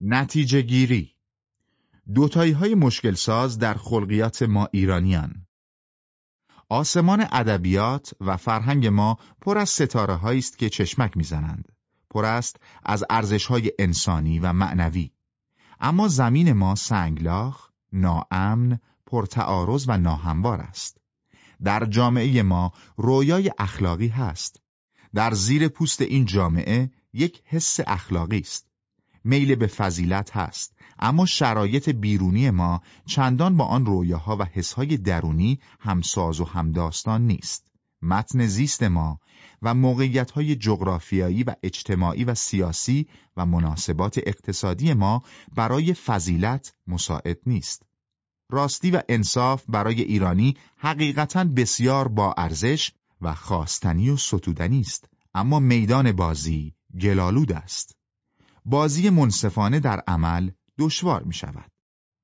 نتیجه گیری. دوتایی های مشکل ساز در خلقیات ما ایرانیان. آسمان ادبیات و فرهنگ ما پر از ستاره است که چشمک می‌زنند. پر است از ارزش های انسانی و معنوی. اما زمین ما سنگلاخ، ناامن، پرتعارض و ناهموار است. در جامعه ما رویای اخلاقی هست. در زیر پوست این جامعه یک حس اخلاقی است. میل به فضیلت هست. اما شرایط بیرونی ما چندان با آن رویاها و حسهای درونی همساز و همداستان نیست. متن زیست ما و موقعیتهای جغرافیایی و اجتماعی و سیاسی و مناسبات اقتصادی ما برای فضیلت مساعد نیست. راستی و انصاف برای ایرانی حقیقتا بسیار با ارزش و خواستنی و ستودنی است. اما میدان بازی گلالود است. بازی منصفانه در عمل دشوار می شود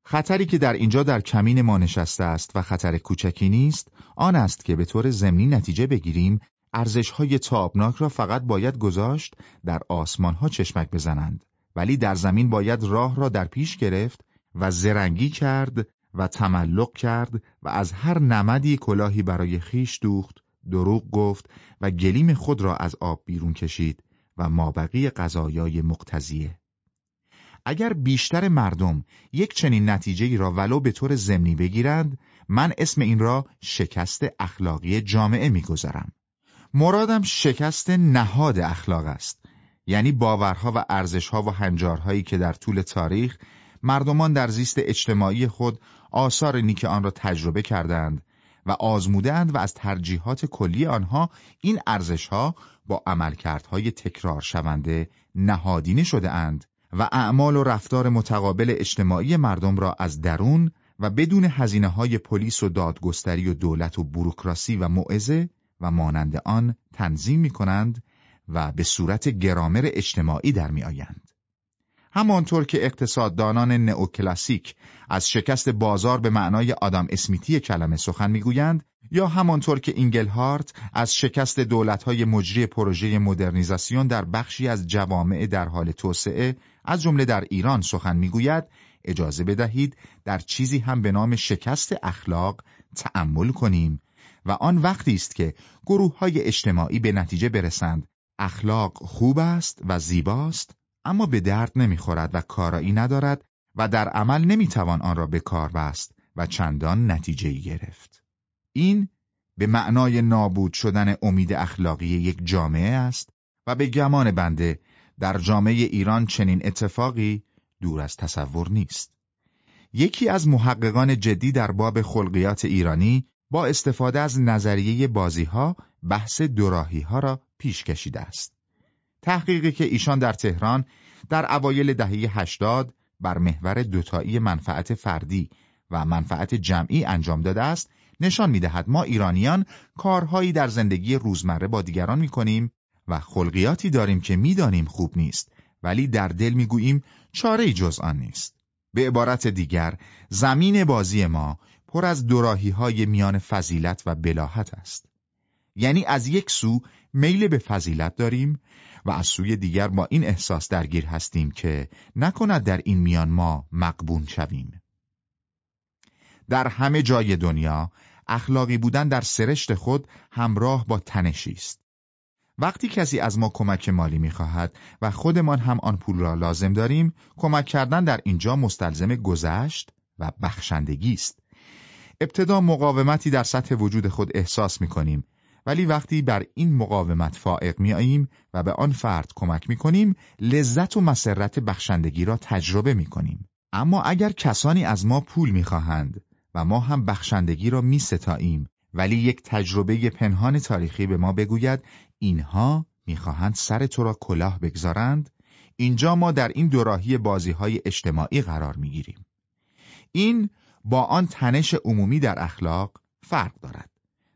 خطری که در اینجا در کمین ما نشسته است و خطر کوچکی نیست آن است که به طور ضمنی نتیجه بگیریم ارزش‌های تابناک را فقط باید گذاشت در آسمانها چشمک بزنند ولی در زمین باید راه را در پیش گرفت و زرنگی کرد و تملق کرد و از هر نمدی کلاهی برای خیش دوخت دروغ گفت و گلیم خود را از آب بیرون کشید. و مابقی قضایای مقتضیه. اگر بیشتر مردم یک چنین نتیجه را ولو به طور ضمنی بگیرند من اسم این را شکست اخلاقی جامعه می‌گذارم. مرادم شکست نهاد اخلاق است. یعنی باورها و ارزشها و هنجارهایی که در طول تاریخ مردمان در زیست اجتماعی خود آثار نیک آن را تجربه کردند و آزمودند و از ترجیحات کلی آنها این ارزشها با عملکردهای تکرار شونده نهادینه شده اند و اعمال و رفتار متقابل اجتماعی مردم را از درون و بدون هزینه های پلیس و دادگستری و دولت و بروکراسی و موعظه و مانند آن تنظیم می کنند و به صورت گرامر اجتماعی در می آیند. همانطور که اقتصاددانان نئوکلاسیک از شکست بازار به معنای آدم اسمیتی کلمه سخن می‌گویند یا همانطور که اینگلهارت از شکست دولتهای مجری پروژه مدرنیزاسیون در بخشی از جوامع در حال توسعه از جمله در ایران سخن می‌گوید اجازه بدهید در چیزی هم به نام شکست اخلاق تأمل کنیم و آن وقتی است که گروه های اجتماعی به نتیجه برسند اخلاق خوب است و زیباست اما به درد نمی‌خورد و کارایی ندارد و در عمل نمی‌توان آن را به کار بست و چندان نتیجه گرفت. این به معنای نابود شدن امید اخلاقی یک جامعه است و به گمان بنده در جامعه ایران چنین اتفاقی دور از تصور نیست. یکی از محققان جدی در باب خلقیات ایرانی با استفاده از نظریه بازیها بحث دوراهی ها را پیش کشیده است. تحقیقی که ایشان در تهران در اوایل دهه 80 بر محور دوتایی منفعت فردی و منفعت جمعی انجام داده است نشان می‌دهد ما ایرانیان کارهایی در زندگی روزمره با دیگران می‌کنیم و خلقیاتی داریم که می‌دانیم خوب نیست ولی در دل می‌گوییم چاره جز آن نیست. به عبارت دیگر زمین بازی ما پر از دوراهی های میان فضیلت و بلاحت است. یعنی از یک سو میل به فضیلت داریم و از سوی دیگر با این احساس درگیر هستیم که نکند در این میان ما مقبون شویم. در همه جای دنیا اخلاقی بودن در سرشت خود همراه با تنشی است. وقتی کسی از ما کمک مالی می‌خواهد و خودمان هم آن پول را لازم داریم، کمک کردن در اینجا مستلزم گذشت و بخشندگی است. ابتدا مقاومتی در سطح وجود خود احساس می کنیم ولی وقتی بر این مقاومت فائق می و به آن فرد کمک می کنیم لذت و مسرت بخشندگی را تجربه می کنیم. اما اگر کسانی از ما پول می خواهند و ما هم بخشندگی را می ستاییم ولی یک تجربه پنهان تاریخی به ما بگوید اینها می‌خواهند سر تو را کلاه بگذارند اینجا ما در این دوراهی بازی های اجتماعی قرار می گیریم. این با آن تنش عمومی در اخلاق فرق دارد.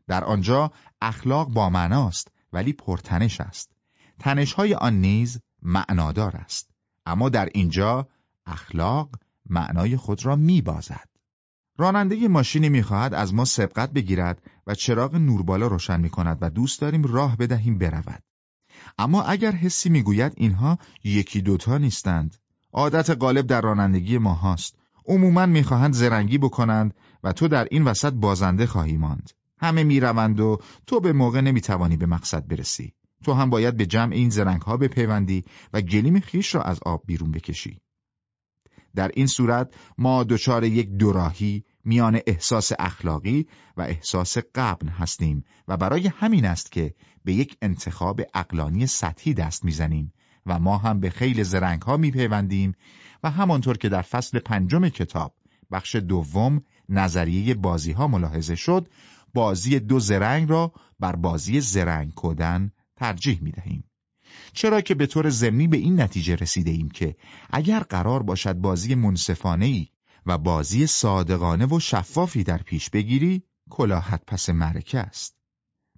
در آنجا اخلاق با معناست ولی پرتنش است. تنشهای آن نیز معنادار است. اما در اینجا اخلاق معنای خود را میبازد. راننده ماشینی می‌خواهد از ما سبقت بگیرد و چراغ نوربالا روشن می‌کند و دوست داریم راه بدهیم برود. اما اگر حسی می‌گوید اینها یکی دوتا نیستند عادت غالب در رانندگی ما هاست عموما می‌خواهند زرنگی بکنند و تو در این وسط بازنده خواهی ماند همه می‌روند و تو به موقع نمی‌توانی به مقصد برسی. تو هم باید به جمع این زرنگ ها بپیوندی و گلیم خیش را از آب بیرون بکشی. در این صورت ما دچار یک دوراهی میان احساس اخلاقی و احساس قبن هستیم و برای همین است که به یک انتخاب اقلانی سطحی دست می‌زنیم و ما هم به خیل زرنگ ها میپیوندیم و همانطور که در فصل پنجم کتاب بخش دوم نظریه بازی ها ملاحظه شد بازی دو زرنگ را بر بازی زرنگ کودن ترجیح می دهیم. چرا که به طور ضمنی به این نتیجه رسیده ایم که اگر قرار باشد بازی منصفانه ای و بازی صادقانه و شفافی در پیش بگیری کلاهت پس مرکه است.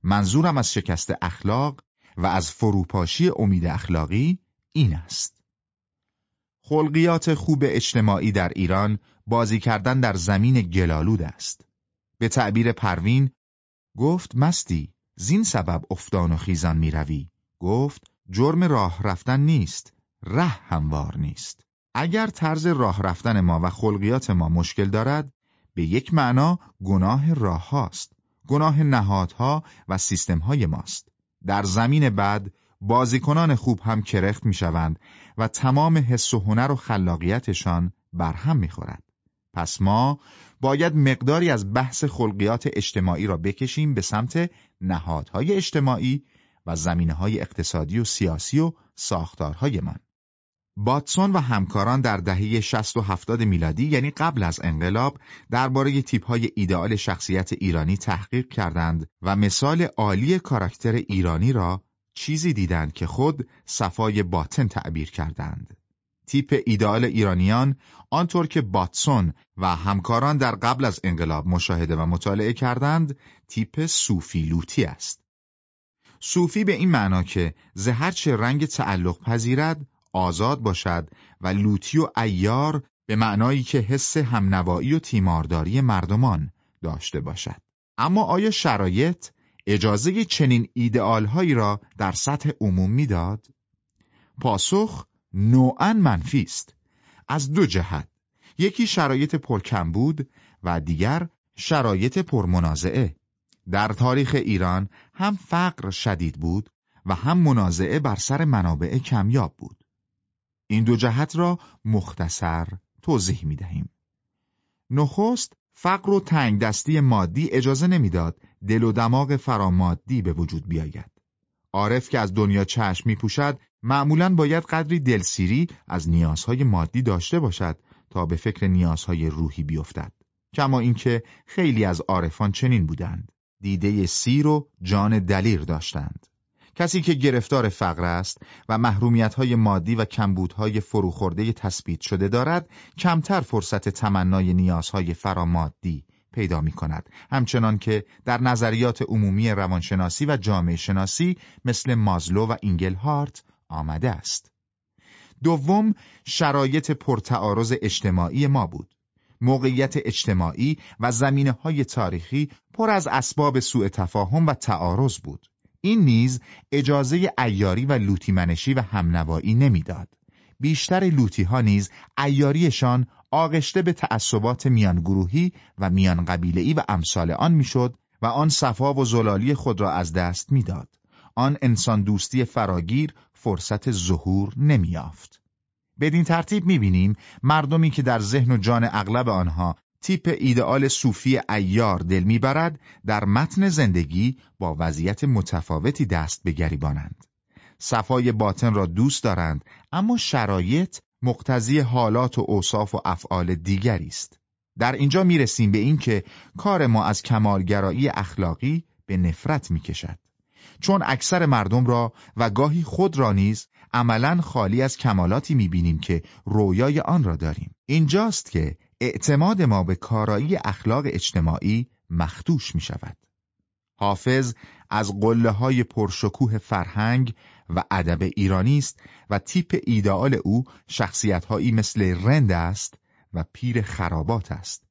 منظورم از شکست اخلاق و از فروپاشی امید اخلاقی این است. خلقیات خوب اجتماعی در ایران بازی کردن در زمین گلالود است. به تعبیر پروین گفت مستی زین سبب افتان و خیزان می روی. گفت جرم راه رفتن نیست ره هموار نیست اگر طرز راه رفتن ما و خلقیات ما مشکل دارد به یک معنا گناه راه هاست گناه نهادها و سیستم های ماست در زمین بعد بازیکنان خوب هم کرخت می شوند و تمام حس و هنر و خلاقیتشان برهم می خورد. پس ما باید مقداری از بحث خلقیات اجتماعی را بکشیم به سمت نهادهای اجتماعی و زمینه های اقتصادی و سیاسی و ساختارهایمان. باتسون و همکاران در دهه 60 و 70 میلادی یعنی قبل از انقلاب درباره تیپ های ایدئال شخصیت ایرانی تحقیق کردند و مثال عالی کاراکتر ایرانی را چیزی دیدند که خود صفای باطن تعبیر کردند. تیپ ایدئال ایرانیان آنطور که باتسون و همکاران در قبل از انقلاب مشاهده و مطالعه کردند تیپ صوفی لوتی است. صوفی به این معنا که زهر چه رنگ تعلق پذیرد آزاد باشد و لوتی و ایار به معنایی که حس همنوایی و تیمارداری مردمان داشته باشد. اما آیا شرایط اجازه چنین ایدئالهایی را در سطح عموم می‌داد؟ پاسخ نوعا منفی است. از دو جهت. یکی شرایط پرکم بود و دیگر شرایط پرمنازعه. در تاریخ ایران هم فقر شدید بود و هم منازعه بر سر منابع کمیاب بود. این دو جهت را مختصر توضیح می دهیم. نخست فقر و تنگ دستی مادی اجازه نمی‌داد دل و دماغ فرامادی به وجود بیاید. عارف که از دنیا چشم می پوشد معمولا باید قدری دلسیری از نیازهای مادی داشته باشد تا به فکر نیازهای روحی بیفتد. کما اینکه خیلی از عارفان چنین بودند. دیده سیر و جان دلیر داشتند. کسی که گرفتار فقر است و محرومیت مادی و کمبودهای فروخورده تثبیت شده دارد کمتر فرصت تمنای نیازهای فرامادی پیدا می کند همچنان که در نظریات عمومی روانشناسی و جامعه شناسی مثل مازلو و اینگل هارت آمده است دوم شرایط پرتعارض اجتماعی ما بود موقعیت اجتماعی و زمینه های تاریخی پر از اسباب سوء تفاهم و تعارض بود این نیز اجازه ایاری و لوتی منشی و همنوایی نمی‌داد. بیشتر لوتی ها نیز ایاریشان آغشته به تعصبات میان گروهی و میان قبیله‌ای و امثال آن می‌شد و آن صفا و زلالی خود را از دست می‌داد. آن انسان دوستی فراگیر فرصت ظهور نمیافت. بدین ترتیب می‌بینیم مردمی که در ذهن و جان اغلب آنها تیپ ایدئال صوفی ایار دل می‌برد در متن زندگی با وضعیت متفاوتی دست به گریبانند. صفای باطن را دوست دارند اما شرایط مقتضی حالات و اوصاف و افعال دیگری است. در اینجا می‌رسیم به اینکه کار ما از کمالگرایی اخلاقی به نفرت می‌کشد. چون اکثر مردم را و گاهی خود را نیز عملا خالی از کمالاتی می‌بینیم که رویای آن را داریم. اینجاست که اعتماد ما به کارایی اخلاق اجتماعی مختوش می شود. حافظ از قله های پرشکوه فرهنگ و ادب ایرانی است و تیپ ایدئال او شخصیت هایی مثل رند است و پیر خرابات است.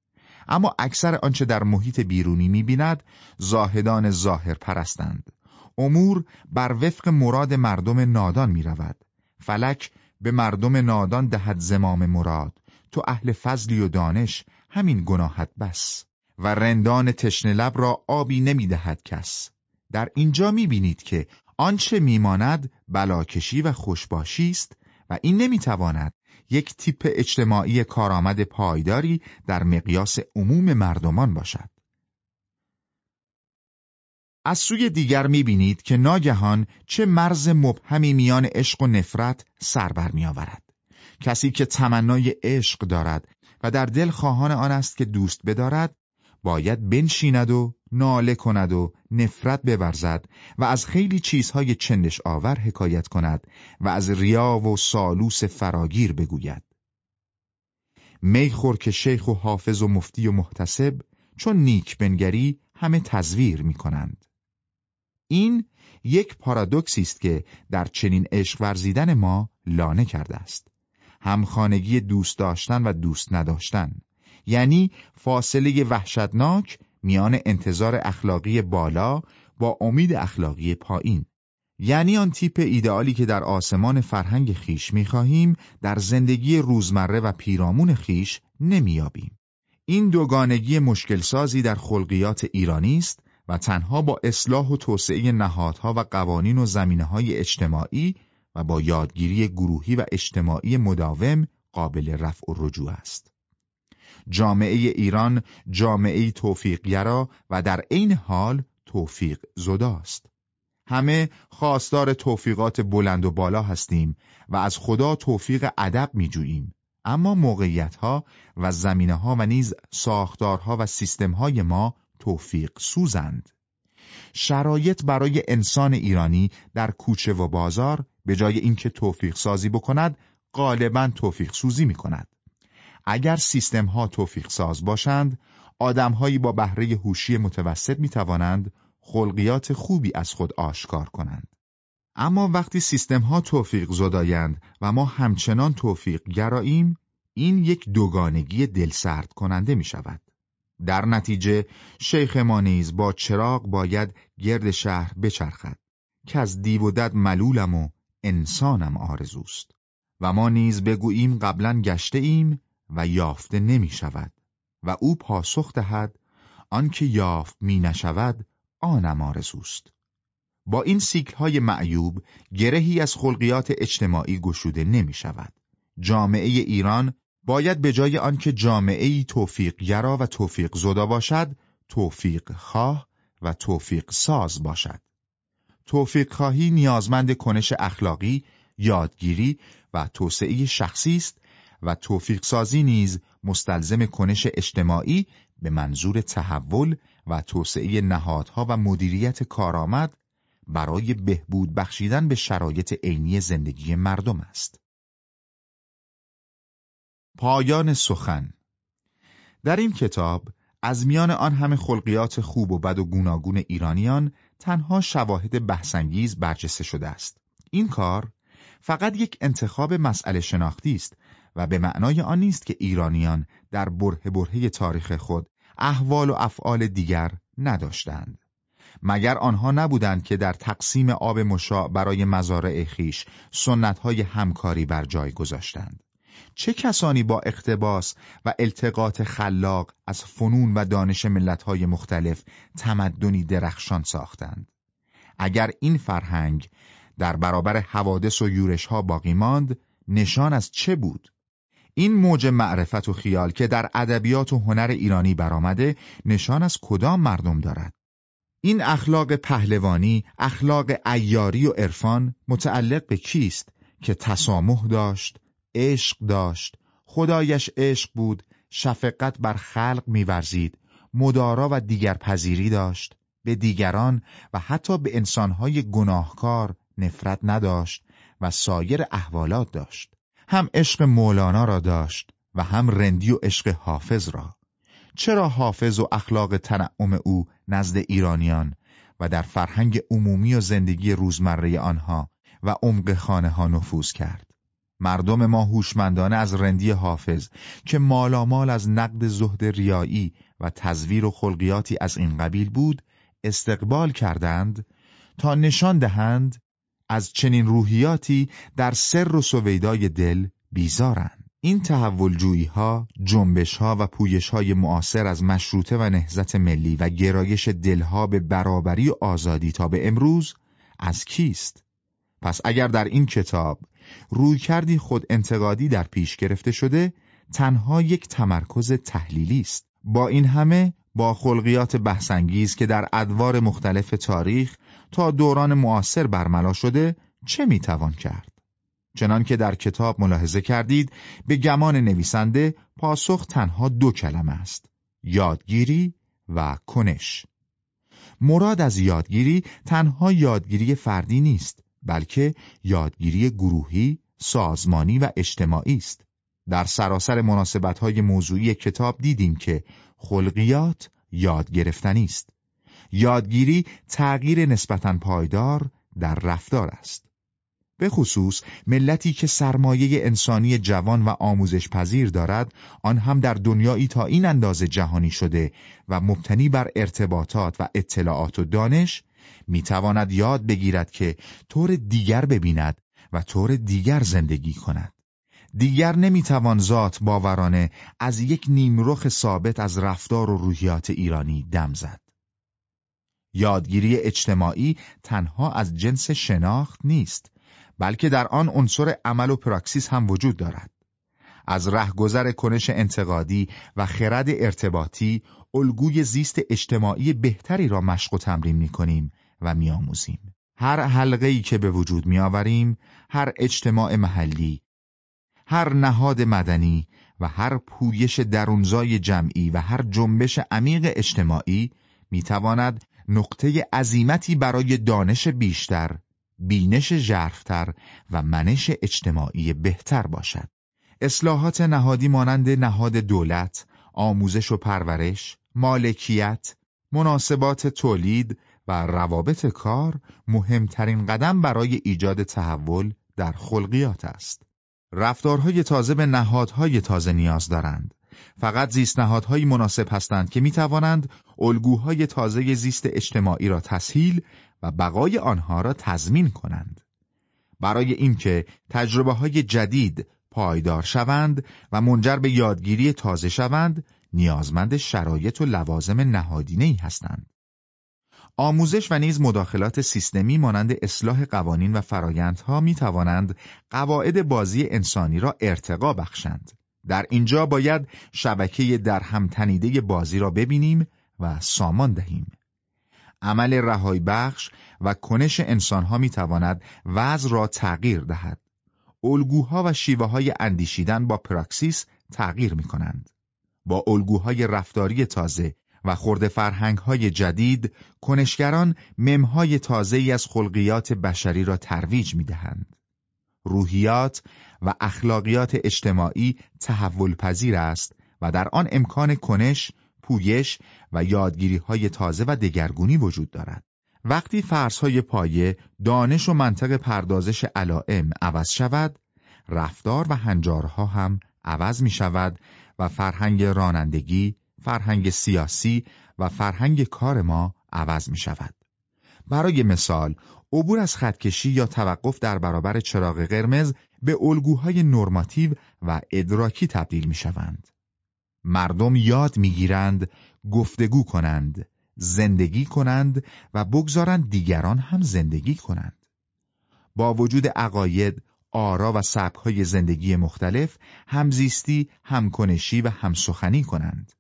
اما اکثر آنچه در محیط بیرونی می بیند زاهدان ظاهر پرستند. امور بر وفق مراد مردم نادان می رود. فلک به مردم نادان دهد زمام مراد تو اهل فضلی و دانش همین گناهت بس و رندان تشنه لب را آبی نمی‌دهد کس در اینجا می‌بینید که آنچه میماند بلاکشی و خوشباشی است و این نمی‌تواند یک تیپ اجتماعی کارآمد پایداری در مقیاس عموم مردمان باشد. از سوی دیگر می‌بینید که ناگهان چه مرز مبهمی میان عشق و نفرت سر بر میآورد. کسی که تمنای عشق دارد و در دل خواهان آن است که دوست بدارد باید بنشیند و ناله کند و نفرت بورزد و از خیلی چیزهای چندش آور حکایت کند و از ریا و سالوس فراگیر بگوید. میخور که شیخ و حافظ و مفتی و محتسب چون نیک بنگری همه تزویر می کنند. این یک پارادوکسی است که در چنین عشق ورزیدن ما لانه کرده است. همخانگی دوست داشتن و دوست نداشتن. یعنی فاصله وحشتناک میان انتظار اخلاقی بالا با امید اخلاقی پایین. یعنی آن تیپ ایدئالی که در آسمان فرهنگ خیش می‌خواهیم در زندگی روزمره و پیرامون خیش نمیابیم این دوگانگی مشکل سازی در خلقیات ایرانی است و تنها با اصلاح و توسعه نهادها و قوانین و زمینه های اجتماعی و با یادگیری گروهی و اجتماعی مداوم قابل رفع و رجوع است. جامعه ایران جامعه توفیقگرا و در عین حال توفیق زداست. همه خواستار توفیقات بلند و بالا هستیم و از خدا توفیق ادب میجوییم اما موقعیت ها و زمینه ها و نیز ساختارها و سیستم های ما توفیق سوزند. شرایط برای انسان ایرانی در کوچه و بازار به جای اینکه توفیق سازی بکند غالبا توفیق سوزی می کند. اگر سیستم ها توفیق ساز باشند آدمهایی با بهره هوشی متوسط می توانند خلقیات خوبی از خود آشکار کنند. اما وقتی سیستم ها توفیق زدایند و ما همچنان توفیق گراییم این یک دوگانگی دلسرد کننده می شود. در نتیجه شیخ ما نیز با چراغ باید گرد شهر بچرخد که از دیو و دد ملولم و انسانم آرزوست. و ما نیز بگوییم قبلا گشته ایم و یافته نمی شود. و او پاسخ دهد آنکه یافت می نشود آنم آرزوست. با این سیکل های معیوب گرهی از خلقیات اجتماعی گشوده نمی شود. جامعه ایران باید به جای آنکه جامعه ای توفیق گرا و توفیق زدا باشد توفیق خواه و توفیق ساز باشد توفیق خواهی نیازمند کنش اخلاقی، یادگیری و توسعه شخصی است و توفیق سازی نیز مستلزم کنش اجتماعی به منظور تحول و توسعه نهادها و مدیریت کارآمد برای بهبود بخشیدن به شرایط عینی زندگی مردم است. پایان سخن در این کتاب از میان آن همه خلقیات خوب و بد و گوناگون ایرانیان تنها شواهد بحثانگیز برجسته شده است. این کار فقط یک انتخاب مسئله شناختی است و به معنای آن نیست که ایرانیان در بره بره تاریخ خود احوال و افعال دیگر نداشتند. مگر آنها نبودند که در تقسیم آب مشاع برای مزارع خیش سنتهای همکاری بر جای گذاشتند. چه کسانی با اقتباس و التقاط خلاق از فنون و دانش ملتهای مختلف تمدنی درخشان ساختند؟ اگر این فرهنگ در برابر حوادث و یورش ها باقی ماند نشان از چه بود؟ این موج معرفت و خیال که در ادبیات و هنر ایرانی برآمده نشان از کدام مردم دارد؟ این اخلاق پهلوانی اخلاق ایاری و عرفان متعلق به کیست که تسامح داشت عشق داشت. خدایش عشق بود شفقت بر خلق میورزید. مدارا و دیگر پذیری داشت. به دیگران و حتی به انسانهای گناهکار نفرت نداشت و سایر احوالات داشت. هم عشق مولانا را داشت و هم رندی و عشق حافظ را. چرا حافظ و اخلاق تنعم او نزد ایرانیان و در فرهنگ عمومی و زندگی روزمره آنها و عمق خانه ها نفوذ کرد؟ مردم ما هوشمندانه از رندی حافظ که مالامال از نقد زهد ریایی و تزویر و خلقیاتی از این قبیل بود استقبال کردند تا نشان دهند از چنین روحیاتی در سر و سویدای دل بیزارند. این تحول ها، جنبش ها و پویش های معاصر از مشروطه و نهزت ملی و گرایش دلها به برابری و آزادی تا به امروز از کیست؟ پس اگر در این کتاب روی کردی خود انتقادی در پیش گرفته شده تنها یک تمرکز تحلیلی است. با این همه با خلقیات بحثانگیز که در ادوار مختلف تاریخ تا دوران معاصر برملا شده چه می‌توان کرد؟ چنان که در کتاب ملاحظه کردید به گمان نویسنده پاسخ تنها دو کلمه است یادگیری و کنش. مراد از یادگیری تنها یادگیری فردی نیست بلکه یادگیری گروهی، سازمانی و اجتماعی است. در سراسر مناسبت‌های موضوعی کتاب دیدیم که خلقیات یاد گرفتنی است. یادگیری تغییر نسبتا پایدار در رفتار است. به خصوص ملتی که سرمایه انسانی جوان و آموزش پذیر دارد آن هم در دنیایی تا این اندازه جهانی شده و مبتنی بر ارتباطات و اطلاعات و دانش می‌تواند یاد بگیرد که طور دیگر ببیند و طور دیگر زندگی کند دیگر نمی‌توان ذات باورانه از یک نیمرخ ثابت از رفتار و روحیات ایرانی دم زد یادگیری اجتماعی تنها از جنس شناخت نیست بلکه در آن عنصر عمل و پراکسیس هم وجود دارد. از رهگذر کنش انتقادی و خرد ارتباطی الگوی زیست اجتماعی بهتری را مشق و تمرین می کنیم و می آموزیم. هر حلقه که به وجود می آوریم، هر اجتماع محلی، هر نهاد مدنی و هر پویش درونزای جمعی و هر جنبش عمیق اجتماعی می تواند نقطه عظیمتی برای دانش بیشتر بینش ژرفتر و منش اجتماعی بهتر باشد. اصلاحات نهادی مانند نهاد دولت، آموزش و پرورش، مالکیت، مناسبات تولید و روابط کار مهمترین قدم برای ایجاد تحول در خلقیات است. رفتارهای تازه به نهادهای تازه نیاز دارند. فقط زیست نهادهایی مناسب هستند که می توانند الگوهای تازه زیست اجتماعی را تسهیل و بقای آنها را تضمین کنند. برای اینکه تجربه های جدید پایدار شوند و منجر به یادگیری تازه شوند، نیازمند شرایط و لوازم نهادینه ای هستند. آموزش و نیز مداخلات سیستمی مانند اصلاح قوانین و فرایندها می توانند قواعد بازی انسانی را ارتقا بخشند. در اینجا باید شبکه در هم تنیده بازی را ببینیم و سامان دهیم. عمل رهای بخش و کنش انسانها می تواند وضع را تغییر دهد. الگوها و شیوه های اندیشیدن با پراکسیس تغییر می کنند. با الگوهای رفتاری تازه و خورد فرهنگ های جدید، کنشگران ممهای تازه ای از خلقیات بشری را ترویج می دهند. روحیات و اخلاقیات اجتماعی تحول پذیر است و در آن امکان کنش، پویش و یادگیری های تازه و دگرگونی وجود دارد. وقتی های پایه، دانش و منطق پردازش علائم عوض شود، رفتار و هنجارها هم عوض می شود و فرهنگ رانندگی، فرهنگ سیاسی و فرهنگ کار ما عوض می شود. برای مثال، عبور از خطکشی یا توقف در برابر چراغ قرمز به الگوهای نرماتیو و ادراکی تبدیل می شوند. مردم یاد می‌گیرند گفتگو کنند زندگی کنند و بگذارند دیگران هم زندگی کنند با وجود عقاید آرا و سبکهای زندگی مختلف همزیستی همکنشی و همسخنی کنند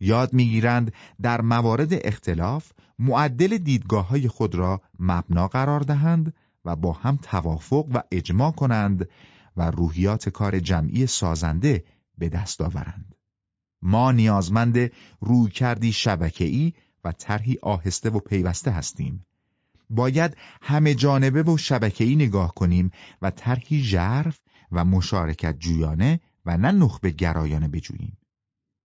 یاد می‌گیرند در موارد اختلاف معدل دیدگاه های خود را مبنا قرار دهند و با هم توافق و اجماع کنند و روحیات کار جمعی سازنده به دست آورند. ما نیازمند روی کردی شبکه‌ای و طرحی آهسته و پیوسته هستیم. باید همه جانبه و شبکه‌ای نگاه کنیم و طرحی ژرف و مشارکت جویانه و نه نخبه گرایانه بجوییم.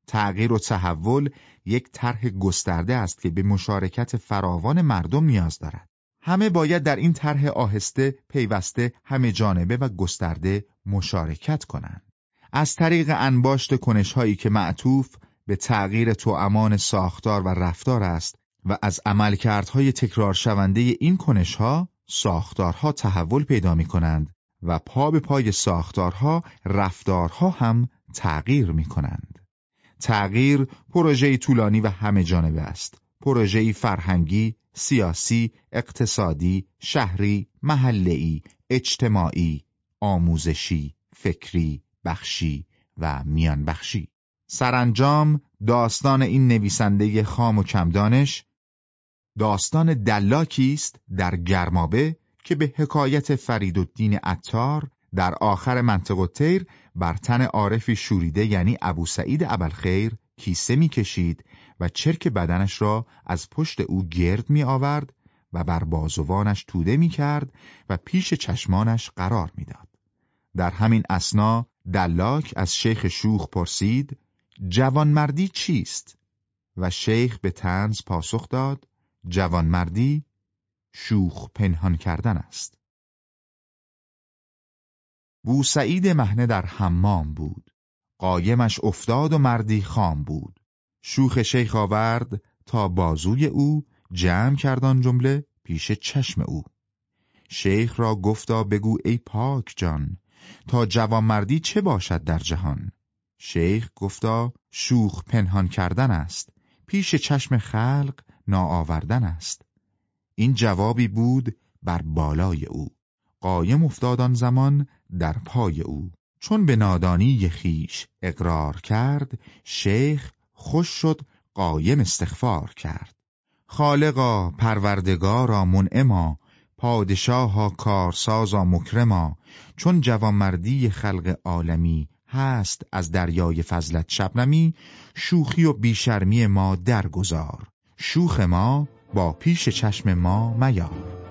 تغییر و تحول یک طرح گسترده است که به مشارکت فراوان مردم نیاز دارد. همه باید در این طرح آهسته، پیوسته، همه جانبه و گسترده مشارکت کنند. از طریق انباشت کنشهایی که معطوف به تغییر امان ساختار و رفتار است و از عملکردهای تکرار شونده این کنشها ساختارها تحول پیدا می کنند و پا به پای ساختارها رفتارها هم تغییر می کنند. تغییر پروژه طولانی و همه جانبه است. پروژه فرهنگی، سیاسی، اقتصادی، شهری، محله‌ای، اجتماعی، آموزشی، فکری، بخشی و میان بخشی. سرانجام داستان این نویسنده خام و کمدانش داستان دلاکی است در گرمابه که به حکایت فرید الدین عطار در آخر منطق تیر بر تن عارفی شوریده یعنی ابو سعید ابوالخیر کیسه می‌کشید و چرک بدنش را از پشت او گرد می آورد و بر بازوانش توده می کرد و پیش چشمانش قرار می‌داد. در همین اسنا دلاک از شیخ شوخ پرسید جوانمردی چیست؟ و شیخ به تنز پاسخ داد جوانمردی شوخ پنهان کردن است. بوسعید مهنه در حمام بود. قایمش افتاد و مردی خام بود. شوخ شیخ آورد تا بازوی او جمع کردان جمله پیش چشم او. شیخ را گفتا بگو ای پاک جان تا جوانمردی چه باشد در جهان؟ شیخ گفتا شوخ پنهان کردن است پیش چشم خلق ناآوردن است. این جوابی بود بر بالای او. قایم افتاد زمان در پای او. چون به نادانی خیش اقرار کرد شیخ خوش شد قایم استغفار کرد. خالقا پروردگارا منعما پادشاها کارسازا مکرما چون جوانمردی خلق عالمی هست از دریای فضلت شبنمی شوخی و بیشرمی ما درگذار. شوخ ما با پیش چشم ما میار.